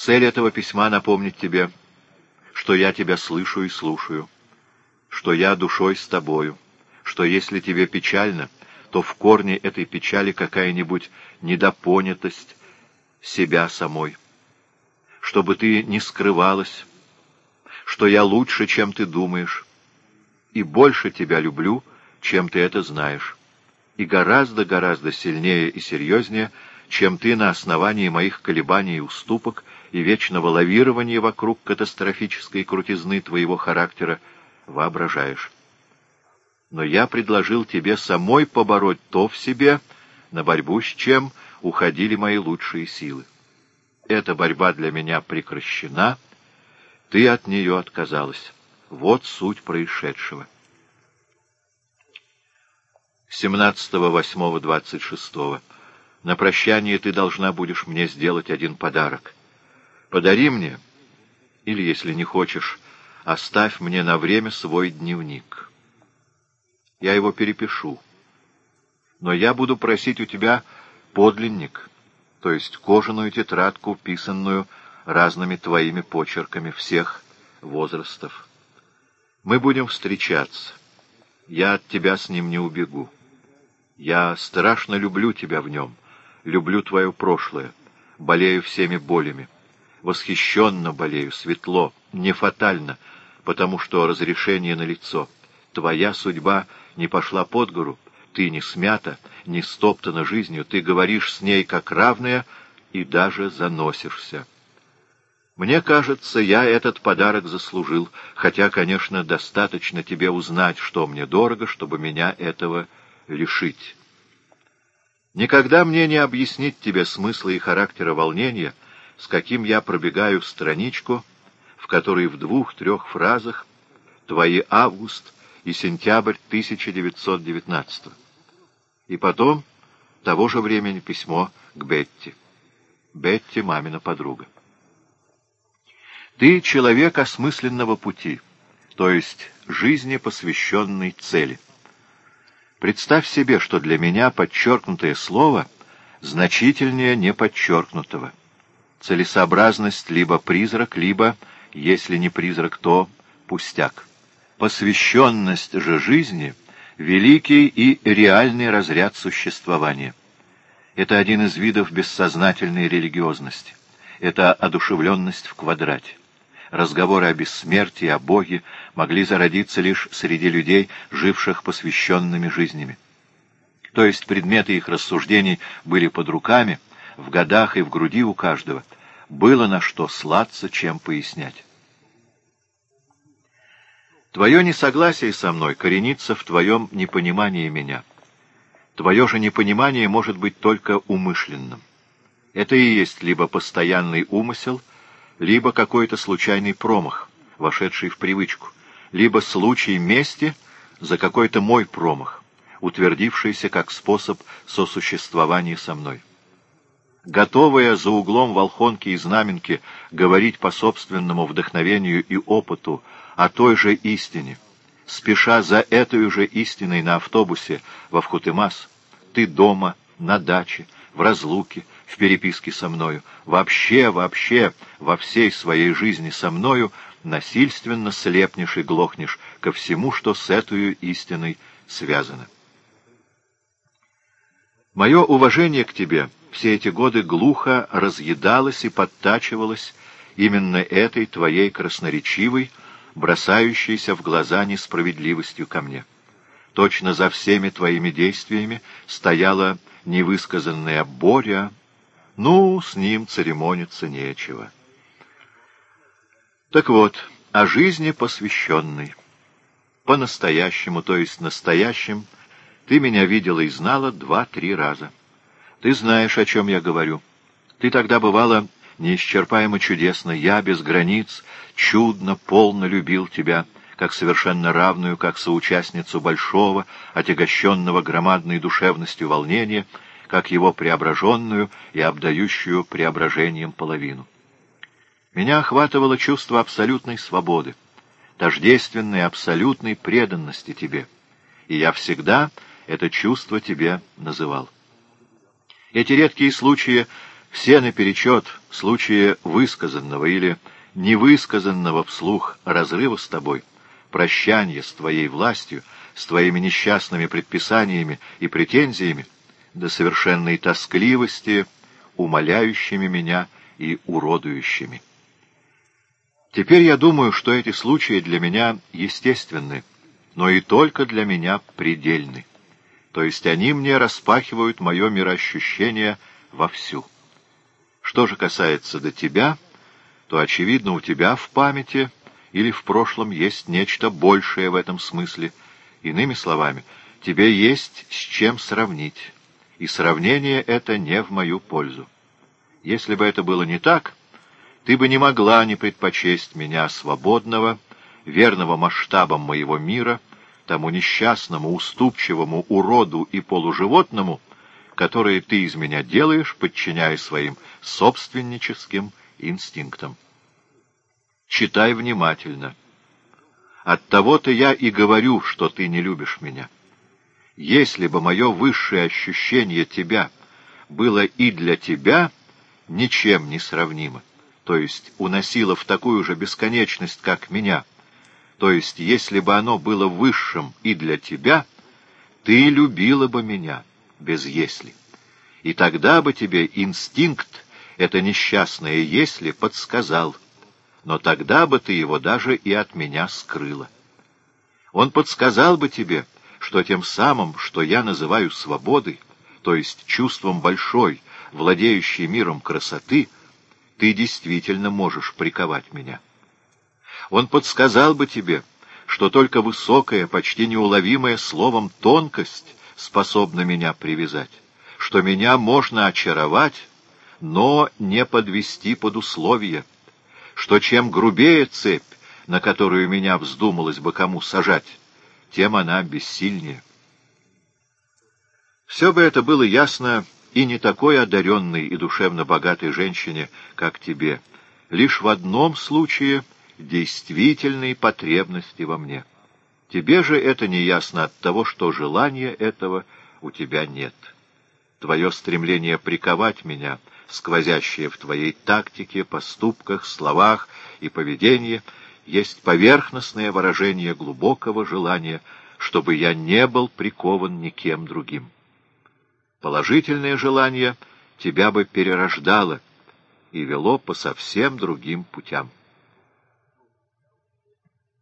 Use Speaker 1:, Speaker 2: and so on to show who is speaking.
Speaker 1: Цель этого письма — напомнить тебе, что я тебя слышу и слушаю, что я душой с тобою, что если тебе печально, то в корне этой печали какая-нибудь недопонятость себя самой, чтобы ты не скрывалась, что я лучше, чем ты думаешь, и больше тебя люблю, чем ты это знаешь, и гораздо-гораздо сильнее и серьезнее, чем ты на основании моих колебаний и уступок и вечного лавирования вокруг катастрофической крутизны твоего характера воображаешь. Но я предложил тебе самой побороть то в себе, на борьбу с чем уходили мои лучшие силы. Эта борьба для меня прекращена, ты от нее отказалась. Вот суть происшедшего. 17.08.26. На прощание ты должна будешь мне сделать один подарок. Подари мне, или, если не хочешь, оставь мне на время свой дневник. Я его перепишу. Но я буду просить у тебя подлинник, то есть кожаную тетрадку, писанную разными твоими почерками всех возрастов. Мы будем встречаться. Я от тебя с ним не убегу. Я страшно люблю тебя в нем люблю твое прошлое, болею всеми болями. Восхищенно болею, светло, не фатально, потому что разрешение налицо. Твоя судьба не пошла под гору, ты не смята, не стоптана жизнью, ты говоришь с ней как равная и даже заносишься. Мне кажется, я этот подарок заслужил, хотя, конечно, достаточно тебе узнать, что мне дорого, чтобы меня этого лишить». Никогда мне не объяснить тебе смысла и характера волнения, с каким я пробегаю страничку, в которой в двух-трех фразах твои август и сентябрь 1919 И потом того же времени письмо к Бетти. Бетти — мамина подруга. Ты человек осмысленного пути, то есть жизни, посвященной цели. Представь себе, что для меня подчеркнутое слово значительнее неподчеркнутого. Целесообразность либо призрак, либо, если не призрак, то пустяк. Посвященность же жизни — великий и реальный разряд существования. Это один из видов бессознательной религиозности. Это одушевленность в квадрате разговоры о бессмертии, о Боге могли зародиться лишь среди людей, живших посвященными жизнями. То есть предметы их рассуждений были под руками, в годах и в груди у каждого. Было на что слаться, чем пояснять. Твое несогласие со мной коренится в твоем непонимании меня. Твое же непонимание может быть только умышленным. Это и есть либо постоянный умысел, либо какой-то случайный промах, вошедший в привычку, либо случай мести за какой-то мой промах, утвердившийся как способ сосуществования со мной. Готовая за углом волхонки и знаменки говорить по собственному вдохновению и опыту о той же истине, спеша за этой же истиной на автобусе во Вхутымас, ты дома, на даче, в разлуке, в переписке со мною, вообще, вообще, во всей своей жизни со мною, насильственно слепнешь и глохнешь ко всему, что с этой истиной связано. Мое уважение к тебе все эти годы глухо разъедалось и подтачивалось именно этой твоей красноречивой, бросающейся в глаза несправедливостью ко мне. Точно за всеми твоими действиями стояла невысказанная «Боря», ну, с ним церемониться нечего. Так вот, о жизни посвященной. По-настоящему, то есть настоящим, ты меня видела и знала два-три раза. Ты знаешь, о чем я говорю. Ты тогда бывала неисчерпаемо чудесно. Я без границ, чудно, полно любил тебя, как совершенно равную, как соучастницу большого, отягощенного громадной душевностью волнения — как его преображенную и обдающую преображением половину. Меня охватывало чувство абсолютной свободы, тождественной абсолютной преданности тебе, и я всегда это чувство тебе называл. Эти редкие случаи Все наперечет случаи высказанного или невысказанного вслух разрыва с тобой, прощания с твоей властью, с твоими несчастными предписаниями и претензиями, до совершенной тоскливости, умоляющими меня и уродующими. Теперь я думаю, что эти случаи для меня естественны, но и только для меня предельны. То есть они мне распахивают мое мироощущение вовсю. Что же касается до тебя, то, очевидно, у тебя в памяти или в прошлом есть нечто большее в этом смысле. Иными словами, тебе есть с чем сравнить, и сравнение это не в мою пользу. Если бы это было не так, ты бы не могла не предпочесть меня свободного, верного масштабам моего мира, тому несчастному, уступчивому уроду и полуживотному, которые ты из меня делаешь, подчиняя своим собственническим инстинктам. Читай внимательно. От того-то я и говорю, что ты не любишь меня. Если бы мое высшее ощущение тебя было и для тебя ничем не сравнимо, то есть уносило в такую же бесконечность, как меня, то есть если бы оно было высшим и для тебя, ты любила бы меня без «если». И тогда бы тебе инстинкт, это несчастное «если», подсказал, но тогда бы ты его даже и от меня скрыла. Он подсказал бы тебе, что тем самым, что я называю свободой, то есть чувством большой, владеющей миром красоты, ты действительно можешь приковать меня. Он подсказал бы тебе, что только высокая, почти неуловимая словом тонкость способна меня привязать, что меня можно очаровать, но не подвести под условия, что чем грубее цепь, на которую меня вздумалось бы кому сажать, тем она бессильнее. Все бы это было ясно и не такой одаренной и душевно богатой женщине, как тебе, лишь в одном случае действительной потребности во мне. Тебе же это не ясно от того, что желания этого у тебя нет. Твое стремление приковать меня, сквозящее в твоей тактике, поступках, словах и поведении, есть поверхностное выражение глубокого желания, чтобы я не был прикован никем другим. Положительное желание тебя бы перерождало и вело по совсем другим путям.